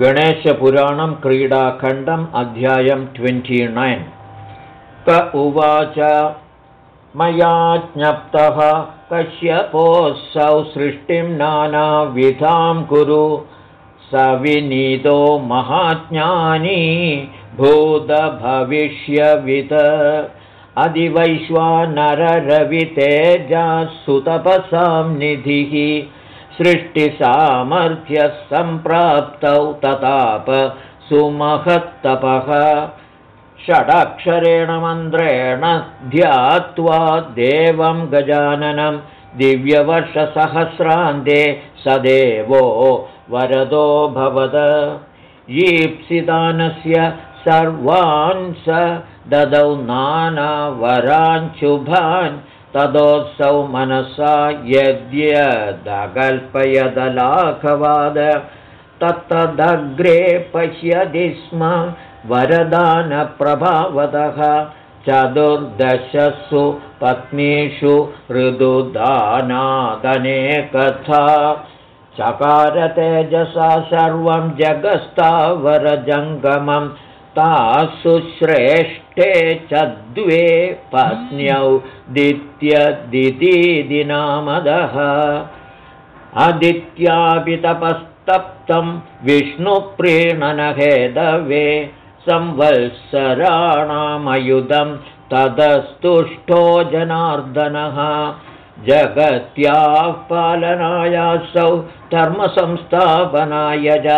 गणेशपुराणं क्रीडाखण्डम् अध्यायं twenty nine क उवाच मया ज्ञप्तः कश्यपोऽसौ सृष्टिं नानाविधां कुरु सविनीतो महाज्ञानी भूतभविष्यवित्। अधिवैश्वानररवितेजसुतपसां निधिः सृष्टिसामर्थ्यसम्प्राप्तौ तताप सुमहत्तपः। षडक्षरेण मन्त्रेण ध्यात्वा देवं गजाननं दिव्यवर्षसहस्रान्ते स देवो वरदो भवद। ईप्सिदानस्य सर्वान् स ददौ नानावराञ्शुभान् तदोऽसौ मनसा यद्यदकल्पयदलाघवाद तत्तदग्रे पश्यति स्म वरदानप्रभावतः। चतुर्दशसु पत्नीषु ऋदुदानादनेकथा चकारतेजसा सर्वं जगस्तावरजङ्गमं तासु श्रेष्ठे च द्वे पत्न्यौ दित्यदितिनामदः अदित्यापि तपस्तप्तं विष्णुप्रीणनहेदवे संवत्सराणामयुधं तदस्तुष्टो जनार्दनः। जगत्याः पालनायासौ धर्मसंस्थापनाय च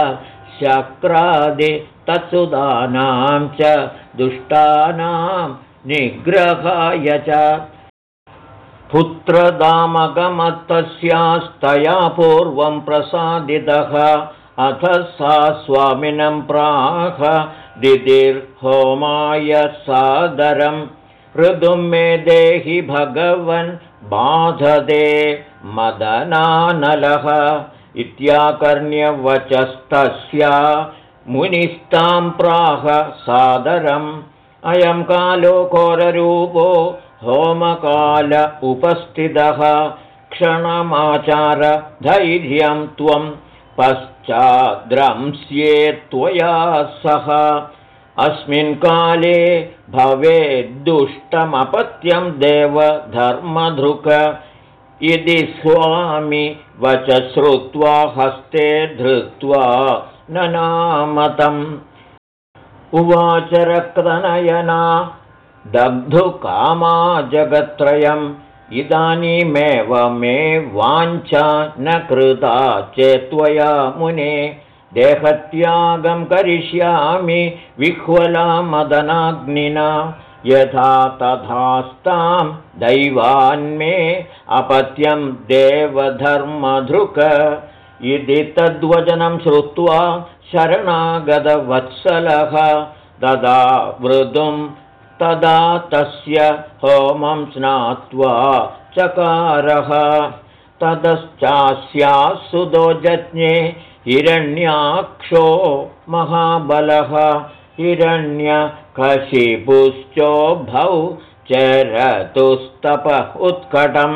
शक्रादि तत्सुदानां च दुष्टानां निग्रहाय च। पुत्रदामगमत्तस्यास्तया पूर्वं प्रसादितः। अथ सा स्वामिनं प्राह दिदिर्होमाय सादरं। ऋदुं मे देहि भगवन् बाधदे मदनानलः इत्याकर्ण्यवचस्तस्या मुनिस्तां प्राह सादरम्। अयं कालो घोररूपो होमकाल उपस्थितः। क्षणमाचार त्वं पश्चाद्रंस्ये त्वया सह। अस्मिन् काले भवेद्दुष्टमपत्यं देवधर्मधृक इति स्वामि वच श्रुत्वा हस्ते धृत्वा न नामतम् उवाच रक्तनयना दग्धुकामा जगत्त्रयम् इदानीमेव मे वाञ्छा न कृता चेत्त्वया मुने। देहत्यागं करिष्यामि विह्वला मदनाग्निना यथा तथास्तां दैवान्मे अपत्यं देवधर्मधृक इति तद्वचनं श्रुत्वा शरणागतवत्सलः तदा वृदुं तदा तस्य होमं स्नात्वा चकारः। ततश्चास्यासुदो जज्ञे हिरण्याक्षो महाबलः हिरण्यकशिपुश्चोभौ चरतुस्तप उत्कटं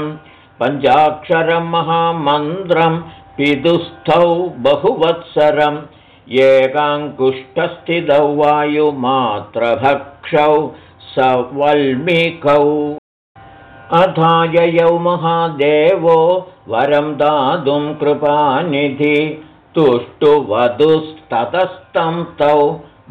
पञ्चाक्षरं महामन्त्रं पितुस्थौ बहुवत्सरम् एकाङ्कुष्ठस्थितौ वायुमात्रभक्षौ सवल्मिकौ। अधाययौ महादेवो वरं दातुं कृपानिधि तुष्टुवधुस्ततस्तं तौ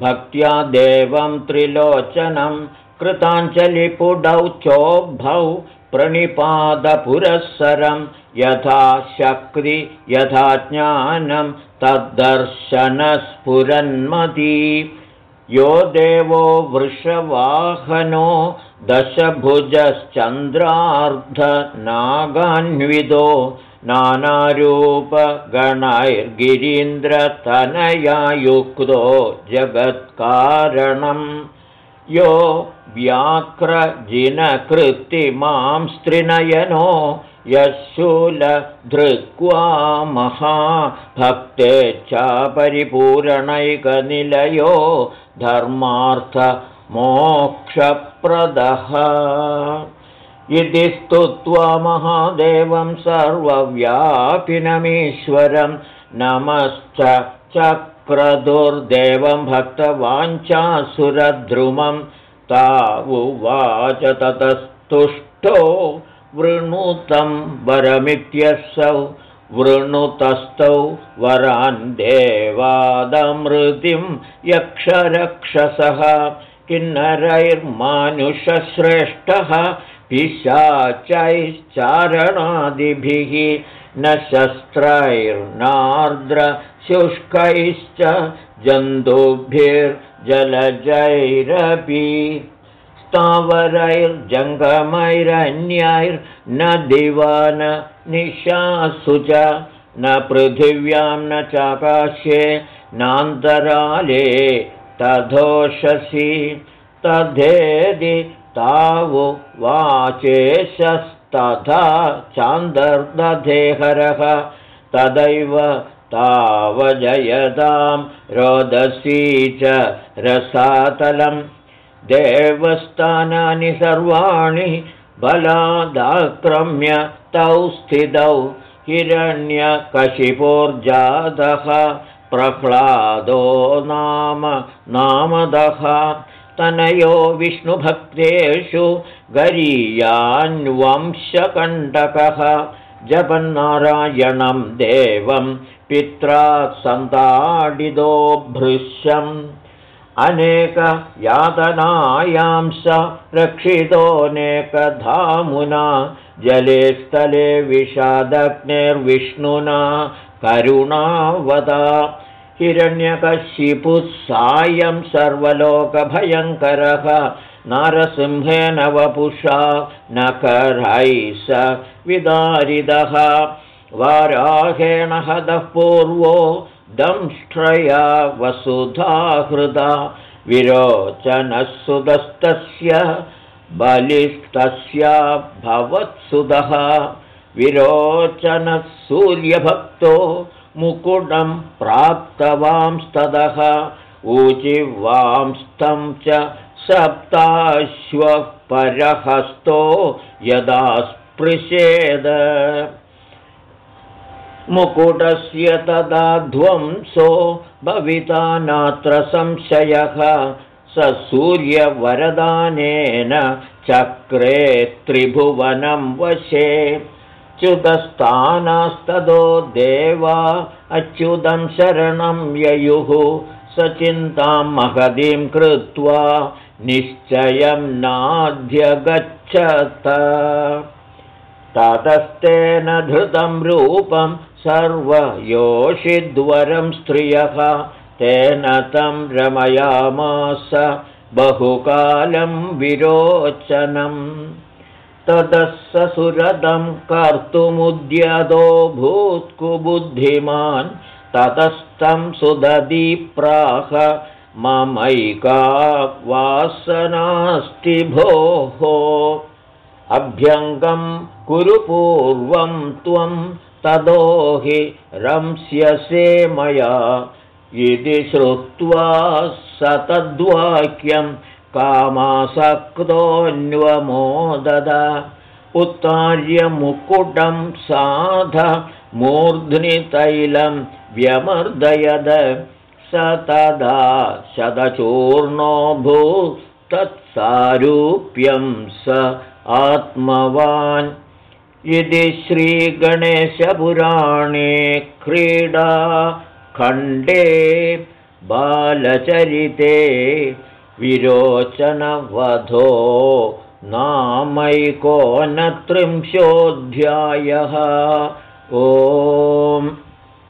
भक्त्या देवं त्रिलोचनं कृताञ्जलिपुडौ चोभौ प्रणिपादपुरःसरं यथा शक्ति यथा ज्ञानं तद्दर्शनस्फुरन्मती। यो देवो वृषवाहनो दशभुजश्चन्द्रार्धनागान्विदो नानारूपगणैर्गिरीन्द्रतनयायुक्तो जगत्कारणं। यो व्याघ्रजिनकृत्तिमां स्त्रिनयनो यशूलधृक्वा महाभक्ते च परिपूरणैकनिलयो धर्मार्थमोक्षप्रदः इति स्तुत्वा महादेवं सर्वव्यापिनमीश्वरं नमश्च क्रतुर्देवं भक्तवाञ्छासुरद्रुमं तावुवाच ततस्तुष्टो वृणुतं वरमित्यसौ वृणुतस्थौ वरान् देवादमृतिं यक्षरक्षसः किन्नरैर्मानुषश्रेष्ठः पिशाचैश्चारणादिभिः न शस्त्रैर्नार्द्रशुष्कैश्च जन्तुभिर्जलजैरपि। स्थावरैर्जङ्गमैरन्यैर्न दिवान निशासु च न पृथिव्यां न चाकाश्ये नान्तराले तथोषसि तथेदि तावु वाचेशस्तथा चान्दर्दधेहरः। तदैव तावजयतां रोदसी च रसातलं देवस्थानानि सर्वाणि बलादाक्रम्य तौ स्थितौ। हिरण्यकशिपोर्जातः प्रह्लादो नाम नामदः तनयो विष्णुभक्तेषु गरीयान्वंशकण्टकः जपन्नारायणं देवं पित्रा सन्ताडितो भृश्यम् अनेकयातनायां स रक्षितोऽनेकधामुना जले स्थले विषादग्नेर्विष्णुना करुणावदा हिरण्यकशिपुः सायं सर्वलोकभयङ्करः नारसिंहेन वपुषा नकरैः स विदारिदः। वाराहेण हदः पूर्वो दंष्ट्रया वसुधाहृदा विरोचनः सुदस्तस्य बलिस्तस्या भवत्सुदः विरोचनः सूर्यभक्तो मुकुटं प्राप्तवांस्ततः ऊचिवांस्तं च सप्ताश्वः परहस्तो यदा स्पृशेद। मुकुटस्य तदा ध्वंसो भविता नात्र संशयः स सूर्यवरदानेन चक्रे त्रिभुवनं वशे च्युतस्थानास्तदो देवा। अच्युतं शरणं ययुः। स चिन्तां कृत्वा निश्चयं नाध्यगच्छत ततस्तेन धृतं रूपं सर्वयोषिद्वरं स्त्रियः। तेन तं रमयामास बहुकालं विरोचनम् ततः ससुरदं कर्तुमुद्यतो भूत्कुबुद्धिमान् ततस्तं सुदधिप्राह ममैका वासनास्ति भोः। अभ्यङ्गं कुरु पूर्वं त्वं ततो हि रंस्यसे मया। इति श्रुत्वा स तद्वाक्यं कामासक्तोऽन्वमोदद। उत्तार्यमुकुटं साध मूर्ध्नि तैलं व्यमर्दयद। स तदा तत्सारूप्यं स आत्मवान्। इति श्रीगणेशपुराणे क्रीडाखण्डे बालचरिते विरोचनवधो नामैकोनत्रिंशोऽध्यायः। ओम्